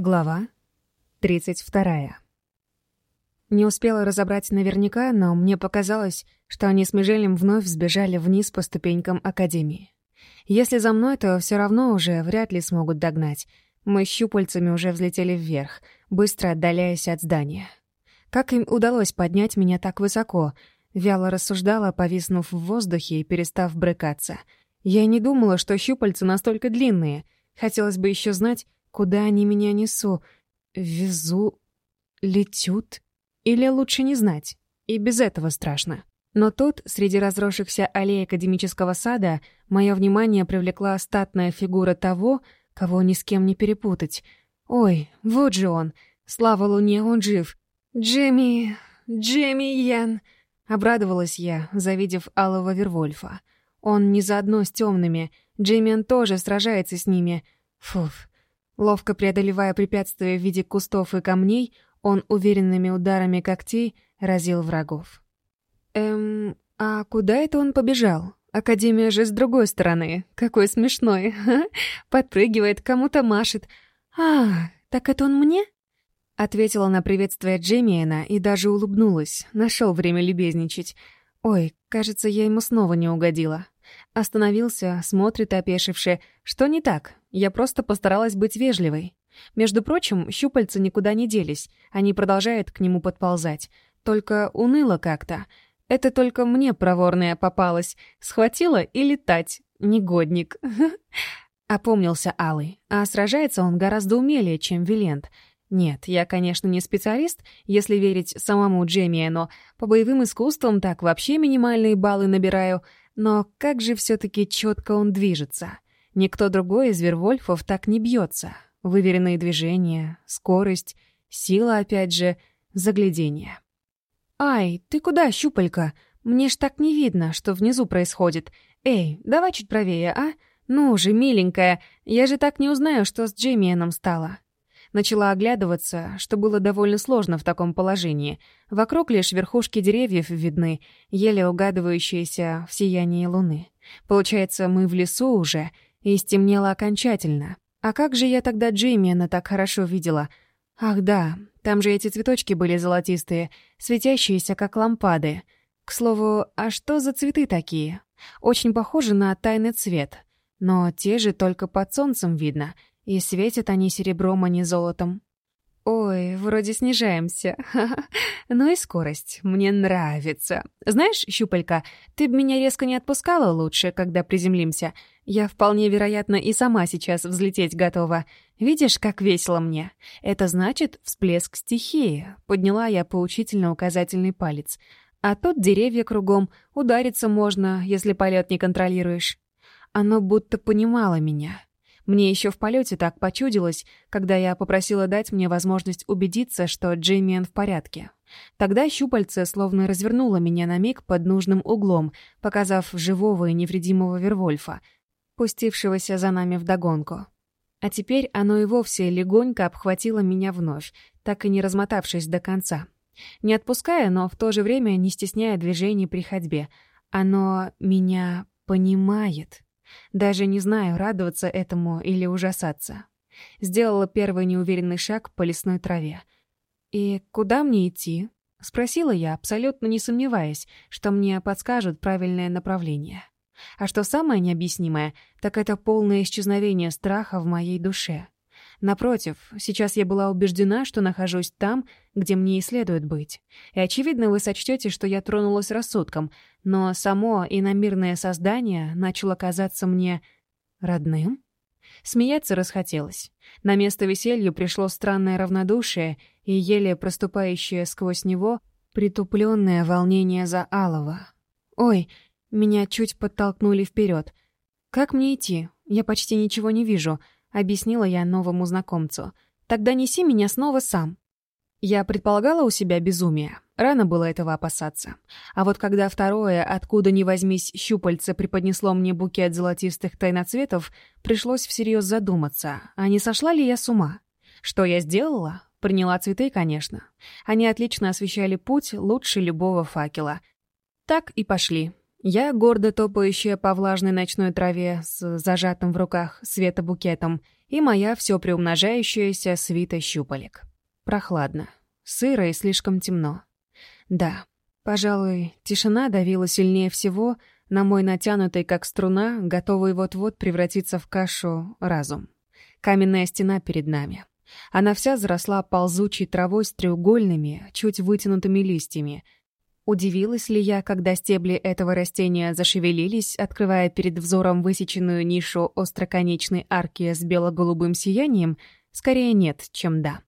Глава 32. Не успела разобрать наверняка, но мне показалось, что они с Межелем вновь сбежали вниз по ступенькам Академии. Если за мной, то все равно уже вряд ли смогут догнать. Мы щупальцами уже взлетели вверх, быстро отдаляясь от здания. Как им удалось поднять меня так высоко? Вяло рассуждала, повиснув в воздухе и перестав брыкаться. Я не думала, что щупальца настолько длинные. Хотелось бы еще знать, Куда они меня несу? Везу? Летют? Или лучше не знать? И без этого страшно. Но тут, среди разросшихся аллей академического сада, мое внимание привлекла статная фигура того, кого ни с кем не перепутать. Ой, вот же он! Слава Луне, он жив! Джимми... Джимми Йен! Обрадовалась я, завидев алого Вервольфа. Он не заодно с темными. Джиммиан тоже сражается с ними. Фуф, Ловко преодолевая препятствия в виде кустов и камней, он уверенными ударами когтей разил врагов. «Эм, а куда это он побежал? Академия же с другой стороны. Какой смешной. Ха? Подпрыгивает, кому-то машет. А, так это он мне?» Ответила на приветствие Джемиена и даже улыбнулась. Нашел время любезничать. «Ой, кажется, я ему снова не угодила». Остановился, смотрит опешивше. «Что не так? Я просто постаралась быть вежливой. Между прочим, щупальца никуда не делись, они продолжают к нему подползать. Только уныло как-то. Это только мне проворная попалась. Схватила и летать. Негодник. Опомнился Алый. А сражается он гораздо умелее, чем Вилент. Нет, я, конечно, не специалист, если верить самому Джемиену, по боевым искусствам так вообще минимальные баллы набираю. Но как же все таки четко он движется. — Никто другой из Вервольфов так не бьется. Выверенные движения, скорость, сила, опять же, заглядение. «Ай, ты куда, щупалька? Мне ж так не видно, что внизу происходит. Эй, давай чуть правее, а? Ну же, миленькая, я же так не узнаю, что с Джеймиеном стало». Начала оглядываться, что было довольно сложно в таком положении. Вокруг лишь верхушки деревьев видны, еле угадывающиеся в сиянии луны. Получается, мы в лесу уже — и стемнело окончательно. А как же я тогда Джеймиана так хорошо видела? Ах да, там же эти цветочки были золотистые, светящиеся, как лампады. К слову, а что за цветы такие? Очень похожи на тайный цвет. Но те же только под солнцем видно, и светят они серебром, а не золотом. «Ой, вроде снижаемся. Но и скорость. Мне нравится. Знаешь, Щупалька, ты б меня резко не отпускала лучше, когда приземлимся. Я вполне вероятно и сама сейчас взлететь готова. Видишь, как весело мне? Это значит всплеск стихии», — подняла я поучительно-указательный палец. «А тут деревья кругом. Удариться можно, если полет не контролируешь». Оно будто понимало меня. Мне еще в полете так почудилось, когда я попросила дать мне возможность убедиться, что Джеймиан в порядке. Тогда щупальце словно развернуло меня на миг под нужным углом, показав живого и невредимого Вервольфа, пустившегося за нами вдогонку. А теперь оно и вовсе легонько обхватило меня вновь, так и не размотавшись до конца. Не отпуская, но в то же время не стесняя движений при ходьбе. Оно меня понимает. Даже не знаю, радоваться этому или ужасаться. Сделала первый неуверенный шаг по лесной траве. «И куда мне идти?» — спросила я, абсолютно не сомневаясь, что мне подскажут правильное направление. А что самое необъяснимое, так это полное исчезновение страха в моей душе — Напротив, сейчас я была убеждена, что нахожусь там, где мне и следует быть. И, очевидно, вы сочтете, что я тронулась рассудком, но само иномирное создание начало казаться мне родным. Смеяться расхотелось. На место веселью пришло странное равнодушие и еле проступающее сквозь него притупленное волнение за Алова. «Ой, меня чуть подтолкнули вперед. Как мне идти? Я почти ничего не вижу». — объяснила я новому знакомцу. «Тогда неси меня снова сам». Я предполагала у себя безумие. Рано было этого опасаться. А вот когда второе, откуда ни возьмись, щупальце преподнесло мне букет золотистых тайноцветов, пришлось всерьез задуматься, а не сошла ли я с ума? Что я сделала? Приняла цветы, конечно. Они отлично освещали путь, лучше любого факела. Так и пошли, я гордо топающая по влажной ночной траве с зажатым в руках светобукетом и моя все приумножающаяся свита щупалек. Прохладно, сыро и слишком темно. Да, пожалуй, тишина давила сильнее всего на мой натянутый, как струна, готовый вот-вот превратиться в кашу, разум. Каменная стена перед нами. Она вся заросла ползучей травой с треугольными, чуть вытянутыми листьями — Удивилась ли я, когда стебли этого растения зашевелились, открывая перед взором высеченную нишу остроконечной арки с бело-голубым сиянием? Скорее нет, чем да.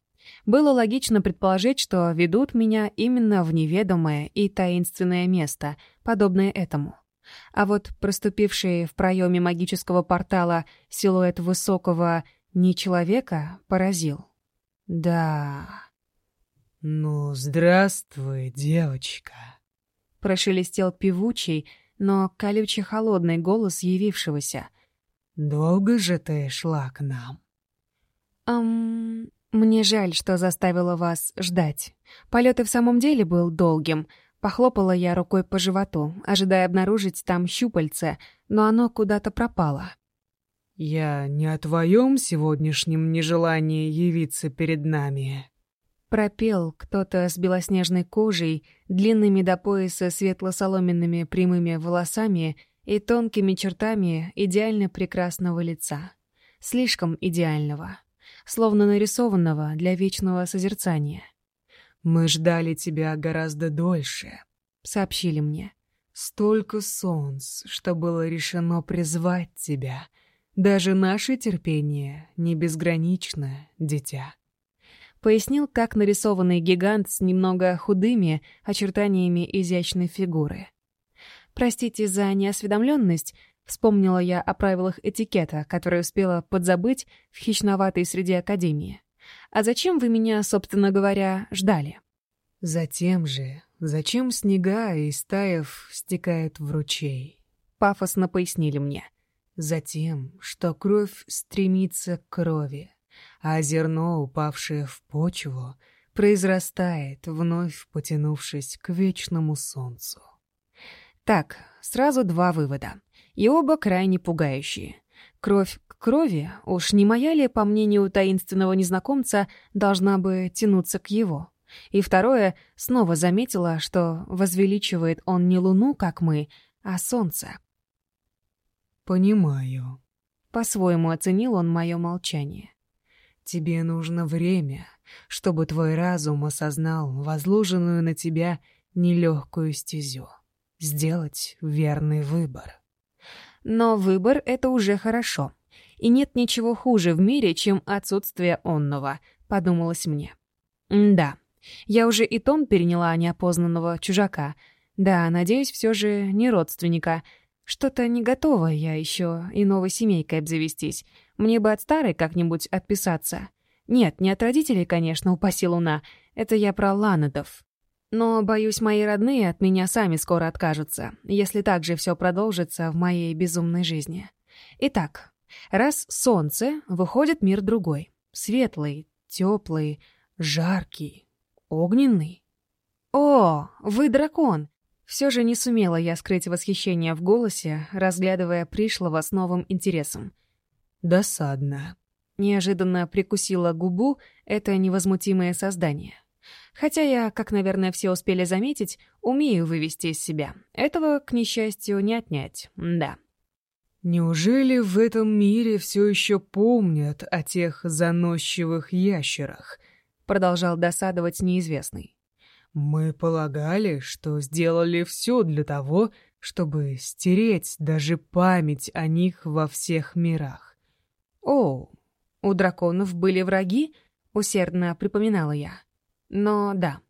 Было логично предположить, что ведут меня именно в неведомое и таинственное место, подобное этому. А вот проступивший в проеме магического портала силуэт высокого «не человека» поразил. Да... «Ну, здравствуй, девочка!» Прошелестел певучий, но колючий холодный голос явившегося. «Долго же ты шла к нам?» «Эм... Мне жаль, что заставила вас ждать. Полет и в самом деле был долгим. Похлопала я рукой по животу, ожидая обнаружить там щупальце, но оно куда-то пропало». «Я не о твоем сегодняшнем нежелании явиться перед нами», Пропел кто-то с белоснежной кожей, длинными до пояса светло-соломенными прямыми волосами и тонкими чертами идеально прекрасного лица. Слишком идеального. Словно нарисованного для вечного созерцания. «Мы ждали тебя гораздо дольше», — сообщили мне. «Столько солнц, что было решено призвать тебя. Даже наше терпение не безгранично, дитя». Пояснил, как нарисованный гигант с немного худыми очертаниями изящной фигуры. «Простите за неосведомленность», — вспомнила я о правилах этикета, которые успела подзабыть в хищноватой среде Академии. «А зачем вы меня, собственно говоря, ждали?» «Затем же, зачем снега и стаев стекает в ручей?» Пафосно пояснили мне. «Затем, что кровь стремится к крови, а зерно, упавшее в почву, произрастает, вновь потянувшись к вечному солнцу. Так, сразу два вывода, и оба крайне пугающие. Кровь к крови, уж не моя ли, по мнению таинственного незнакомца, должна бы тянуться к его? И второе, снова заметила, что возвеличивает он не луну, как мы, а солнце. «Понимаю», — по-своему оценил он мое молчание. Тебе нужно время, чтобы твой разум осознал возложенную на тебя нелегкую стезю. Сделать верный выбор. Но выбор — это уже хорошо. И нет ничего хуже в мире, чем отсутствие онного, подумалось мне. М да, я уже и тон переняла неопознанного чужака. Да, надеюсь, все же не родственника — что-то не готова я еще и новой семейкой обзавестись. Мне бы от старой как-нибудь отписаться. Нет, не от родителей, конечно, упаси луна. Это я про Ланадов. Но, боюсь, мои родные от меня сами скоро откажутся, если так же все продолжится в моей безумной жизни. Итак, раз солнце, выходит мир другой. Светлый, теплый, жаркий, огненный. «О, вы дракон!» Все же не сумела я скрыть восхищение в голосе, разглядывая пришлого с новым интересом. «Досадно». Неожиданно прикусила губу это невозмутимое создание. Хотя я, как, наверное, все успели заметить, умею вывести из себя. Этого, к несчастью, не отнять, да. Неужели в этом мире все еще помнят о тех заносчивых ящерах? Продолжал досадовать неизвестный. Мы полагали, что сделали все для того, чтобы стереть даже память о них во всех мирах. О, у драконов были враги, усердно припоминала я. Но да,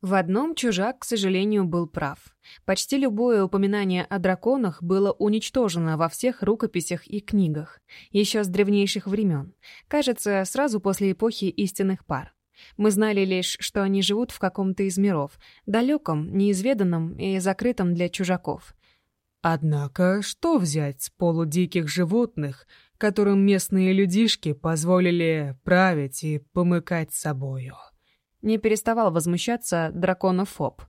в одном чужак, к сожалению, был прав. Почти любое упоминание о драконах было уничтожено во всех рукописях и книгах, еще с древнейших времен, кажется, сразу после эпохи истинных пар. Мы знали лишь, что они живут в каком-то из миров, далеком, неизведанном и закрытом для чужаков. Однако, что взять с полудиких животных, которым местные людишки позволили править и помыкать собою? Не переставал возмущаться драконофоб.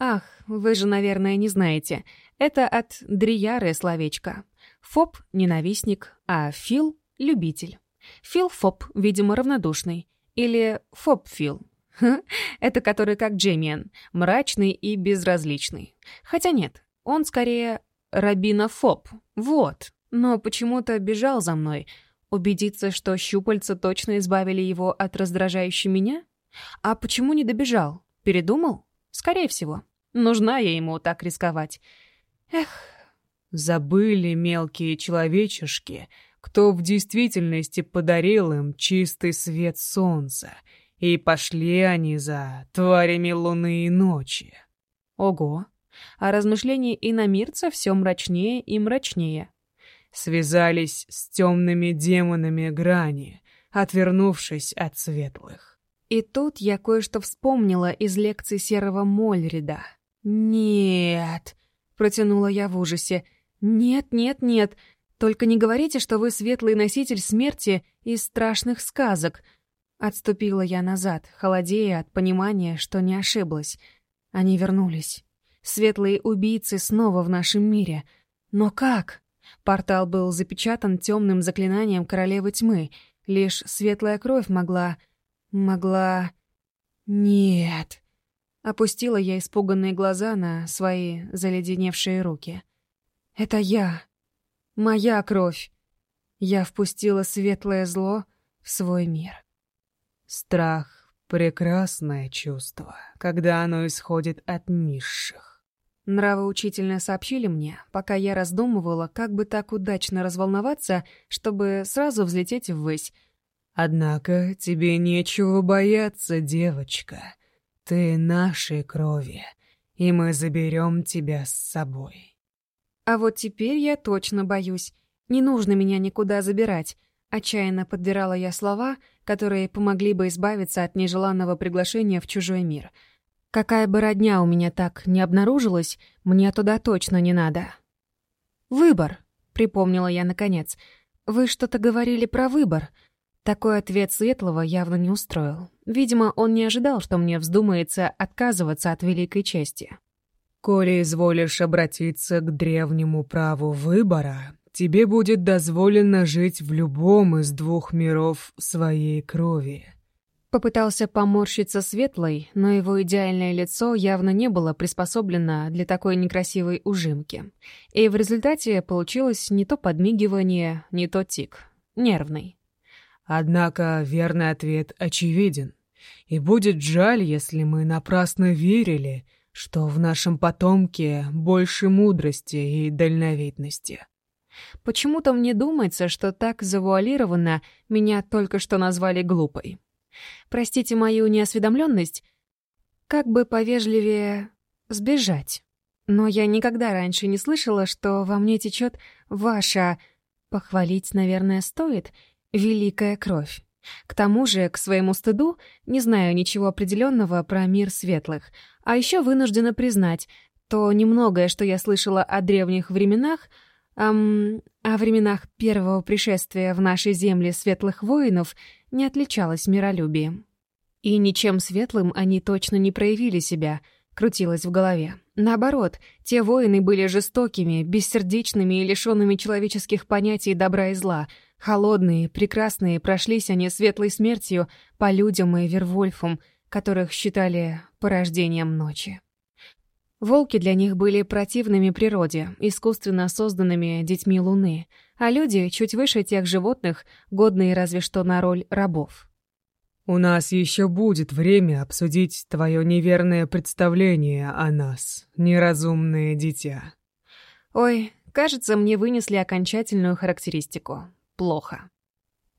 «Ах, вы же, наверное, не знаете. Это от Дрияры словечко. Фоб — ненавистник, а Фил — любитель. Фил Фоб, видимо, равнодушный. Или Фоп Фил. Это который как Джеймиан, мрачный и безразличный. Хотя нет, он скорее Рабинофоб. Вот. Но почему-то бежал за мной. Убедиться, что щупальца точно избавили его от раздражающей меня? А почему не добежал? Передумал? Скорее всего. Нужна я ему так рисковать. Эх. Забыли мелкие человечешки, кто в действительности подарил им чистый свет солнца, и пошли они за тварями луны и ночи. Ого! А размышления иномирца все мрачнее и мрачнее. Связались с темными демонами грани, отвернувшись от светлых. И тут я кое-что вспомнила из лекции серого Мольрида. «Нет!» — протянула я в ужасе. «Нет, нет, нет, только не говорите, что вы светлый носитель смерти из страшных сказок. Отступила я назад, холодея от понимания, что не ошиблась. Они вернулись. Светлые убийцы снова в нашем мире. Но как? Портал был запечатан темным заклинанием королевы тьмы. Лишь светлая кровь могла... могла... Нет. Опустила я испуганные глаза на свои заледеневшие руки. Это я моя кровь. Я впустила светлое зло в свой мир. Страх — прекрасное чувство, когда оно исходит от низших. Нравоучительно сообщили мне, пока я раздумывала, как бы так удачно разволноваться, чтобы сразу взлететь ввысь. «Однако тебе нечего бояться, девочка. Ты нашей крови, и мы заберем тебя с собой». А вот теперь я точно боюсь. Не нужно меня никуда забирать. Отчаянно подбирала я слова, которые помогли бы избавиться от нежеланного приглашения в чужой мир. Какая бы родня у меня так не обнаружилась, мне туда точно не надо. «Выбор», — припомнила я наконец. «Вы что-то говорили про выбор». Такой ответ Светлого явно не устроил. Видимо, он не ожидал, что мне вздумается отказываться от великой чести. Коли изволишь обратиться к древнему праву выбора, тебе будет дозволено жить в любом из двух миров своей крови». Попытался поморщиться светлой, но его идеальное лицо явно не было приспособлено для такой некрасивой ужимки. И в результате получилось не то подмигивание, не то тик. Нервный. Однако верный ответ очевиден. И будет жаль, если мы напрасно верили — что в нашем потомке больше мудрости и дальновидности. Почему-то мне думается, что так завуалированно меня только что назвали глупой. Простите мою неосведомленность, как бы повежливее сбежать. Но я никогда раньше не слышала, что во мне течет ваша, похвалить, наверное, стоит, великая кровь. К тому же, к своему стыду, не знаю ничего определенного про мир светлых, а еще вынуждена признать, то немногое, что я слышала о древних временах, эм, о временах первого пришествия в нашей земле светлых воинов, не отличалось миролюбием. И ничем светлым они точно не проявили себя, крутилось в голове. Наоборот, те воины были жестокими, бессердечными и лишенными человеческих понятий добра и зла — холодные, прекрасные, прошлись они светлой смертью по людям и Вервольфам, которых считали порождением ночи. Волки для них были противными природе, искусственно созданными детьми Луны, а люди чуть выше тех животных, годные разве что на роль рабов. «У нас еще будет время обсудить твое неверное представление о нас, неразумное дитя». «Ой, кажется, мне вынесли окончательную характеристику плохо.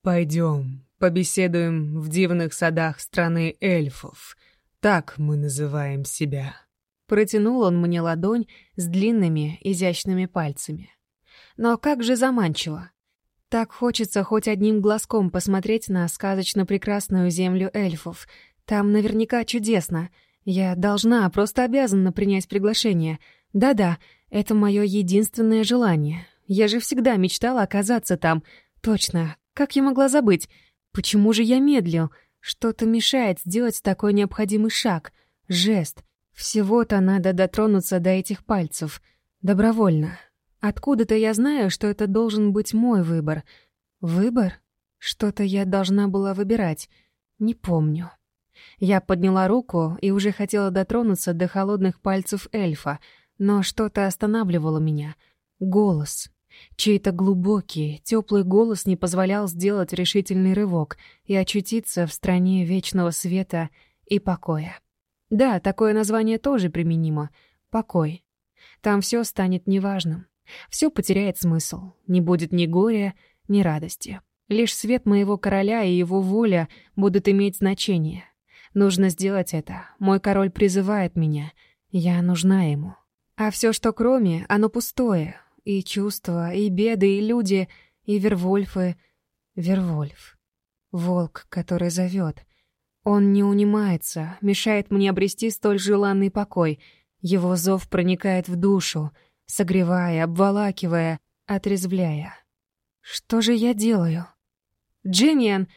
«Пойдем, побеседуем в дивных садах страны эльфов. Так мы называем себя». Протянул он мне ладонь с длинными, изящными пальцами. Но как же заманчиво. Так хочется хоть одним глазком посмотреть на сказочно прекрасную землю эльфов. Там наверняка чудесно. Я должна, просто обязана принять приглашение. Да-да, это мое единственное желание. Я же всегда мечтала оказаться там — Точно, как я могла забыть? Почему же я медлил? Что-то мешает сделать такой необходимый шаг, жест. Всего-то надо дотронуться до этих пальцев. Добровольно. Откуда-то я знаю, что это должен быть мой выбор. Выбор? Что-то я должна была выбирать. Не помню. Я подняла руку и уже хотела дотронуться до холодных пальцев эльфа, но что-то останавливало меня. Голос. Чей-то глубокий, теплый голос не позволял сделать решительный рывок и очутиться в стране вечного света и покоя. Да, такое название тоже применимо — покой. Там все станет неважным. Все потеряет смысл. Не будет ни горя, ни радости. Лишь свет моего короля и его воля будут иметь значение. Нужно сделать это. Мой король призывает меня. Я нужна ему. А все, что кроме, оно пустое, и чувства, и беды, и люди, и Вервольфы. Вервольф. Волк, который зовет. Он не унимается, мешает мне обрести столь желанный покой. Его зов проникает в душу, согревая, обволакивая, отрезвляя. Что же я делаю? «Джинниан!»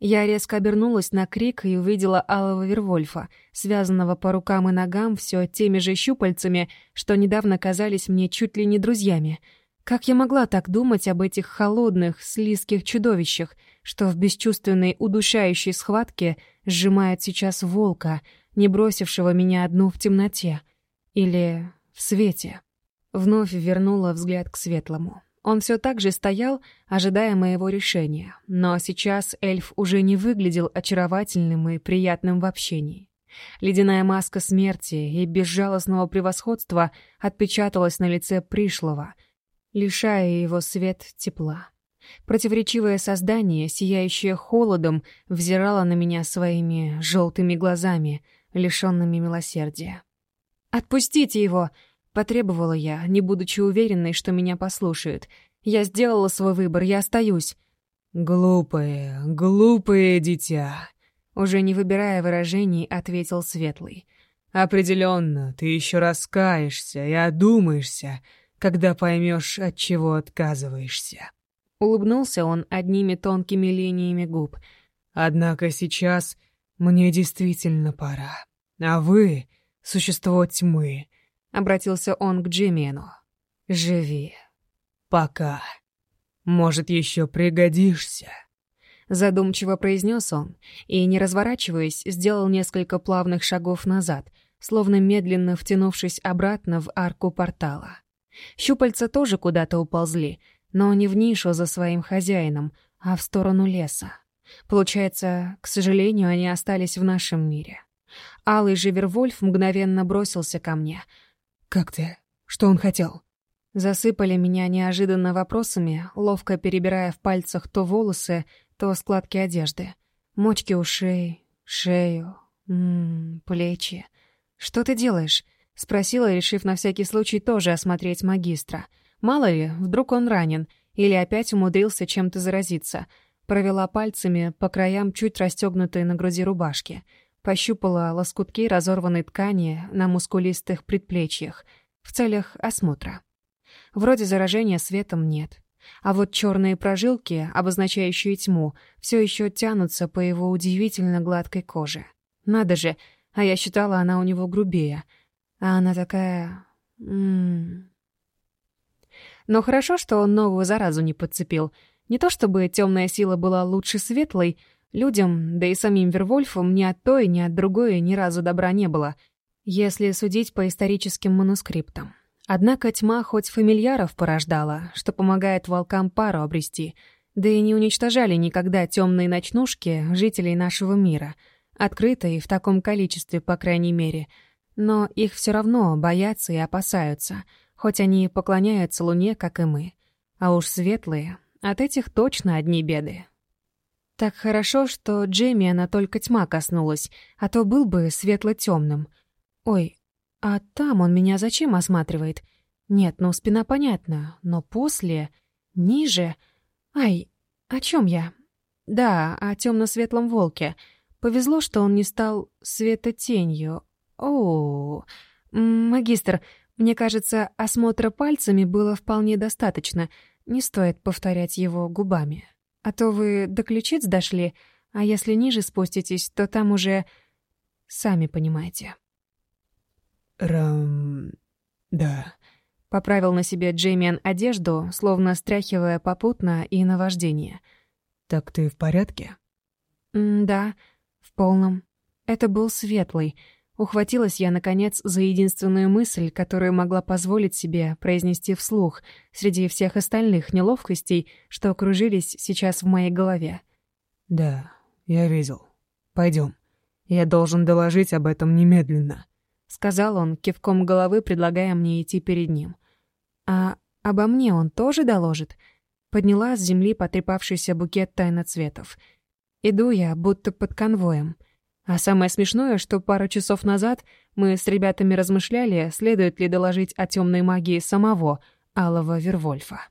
Я резко обернулась на крик и увидела алого Вервольфа, связанного по рукам и ногам все теми же щупальцами, что недавно казались мне чуть ли не друзьями. Как я могла так думать об этих холодных, слизких чудовищах, что в бесчувственной, удушающей схватке сжимает сейчас волка, не бросившего меня одну в темноте? Или в свете? Вновь вернула взгляд к светлому. Он все так же стоял, ожидая моего решения, но сейчас эльф уже не выглядел очаровательным и приятным в общении. Ледяная маска смерти и безжалостного превосходства отпечаталась на лице пришлого, лишая его свет тепла. Противоречивое создание, сияющее холодом, взирало на меня своими желтыми глазами, лишенными милосердия. «Отпустите его!» Потребовала я, не будучи уверенной, что меня послушают. Я сделала свой выбор, я остаюсь. «Глупое, глупое дитя», — уже не выбирая выражений, ответил Светлый. «Определенно, ты еще раскаешься и одумаешься, когда поймешь, от чего отказываешься». Улыбнулся он одними тонкими линиями губ. «Однако сейчас мне действительно пора. А вы — существо тьмы. Обратился он к Джимену. «Живи. Пока. Может, еще пригодишься». Задумчиво произнес он и, не разворачиваясь, сделал несколько плавных шагов назад, словно медленно втянувшись обратно в арку портала. Щупальца тоже куда-то уползли, но не в нишу за своим хозяином, а в сторону леса. Получается, к сожалению, они остались в нашем мире. Алый же Вервольф мгновенно бросился ко мне — «Как ты? Что он хотел?» Засыпали меня неожиданно вопросами, ловко перебирая в пальцах то волосы, то складки одежды. Мочки ушей, шею, м м-м, -м, плечи. «Что ты делаешь?» — спросила, решив на всякий случай тоже осмотреть магистра. «Мало ли, вдруг он ранен или опять умудрился чем-то заразиться». Провела пальцами по краям чуть расстегнутой на груди рубашки — Пощупала лоскутки разорванной ткани на мускулистых предплечьях в целях осмотра. Вроде заражения светом нет. А вот черные прожилки, обозначающие тьму, все еще тянутся по его удивительно гладкой коже. Надо же, а я считала, она у него грубее. А она такая... М -м -м. Но хорошо, что он новую заразу не подцепил. Не то чтобы темная сила была лучше светлой — Людям, да и самим Вервольфам, ни от той, ни от другой ни разу добра не было, если судить по историческим манускриптам. Однако тьма хоть фамильяров порождала, что помогает волкам пару обрести, да и не уничтожали никогда темные ночнушки жителей нашего мира, открыто и в таком количестве, по крайней мере. Но их все равно боятся и опасаются, хоть они и поклоняются Луне, как и мы. А уж светлые, от этих точно одни беды. Так хорошо, что Джейми она только тьма коснулась, а то был бы светло темным Ой, а там он меня зачем осматривает? Нет, ну спина понятна, но после... Ниже... Ай, о чем я? Да, о темно светлом волке. Повезло, что он не стал светотенью. О, магистр, мне кажется, осмотра пальцами было вполне достаточно. Не стоит повторять его губами. А то вы до ключиц дошли, а если ниже спуститесь, то там уже... Сами понимаете. Рам... да. Поправил на себе Джеймиан одежду, словно стряхивая попутно и наваждение. «Так ты в порядке?» М «Да, в полном. Это был светлый, Ухватилась я, наконец, за единственную мысль, которую могла позволить себе произнести вслух среди всех остальных неловкостей, что окружились сейчас в моей голове. «Да, я видел. Пойдем. Я должен доложить об этом немедленно», — сказал он, кивком головы предлагая мне идти перед ним. «А обо мне он тоже доложит?» Подняла с земли потрепавшийся букет тайноцветов. «Иду я, будто под конвоем». А самое смешное, что пару часов назад мы с ребятами размышляли, следует ли доложить о темной магии самого Алого Вервольфа.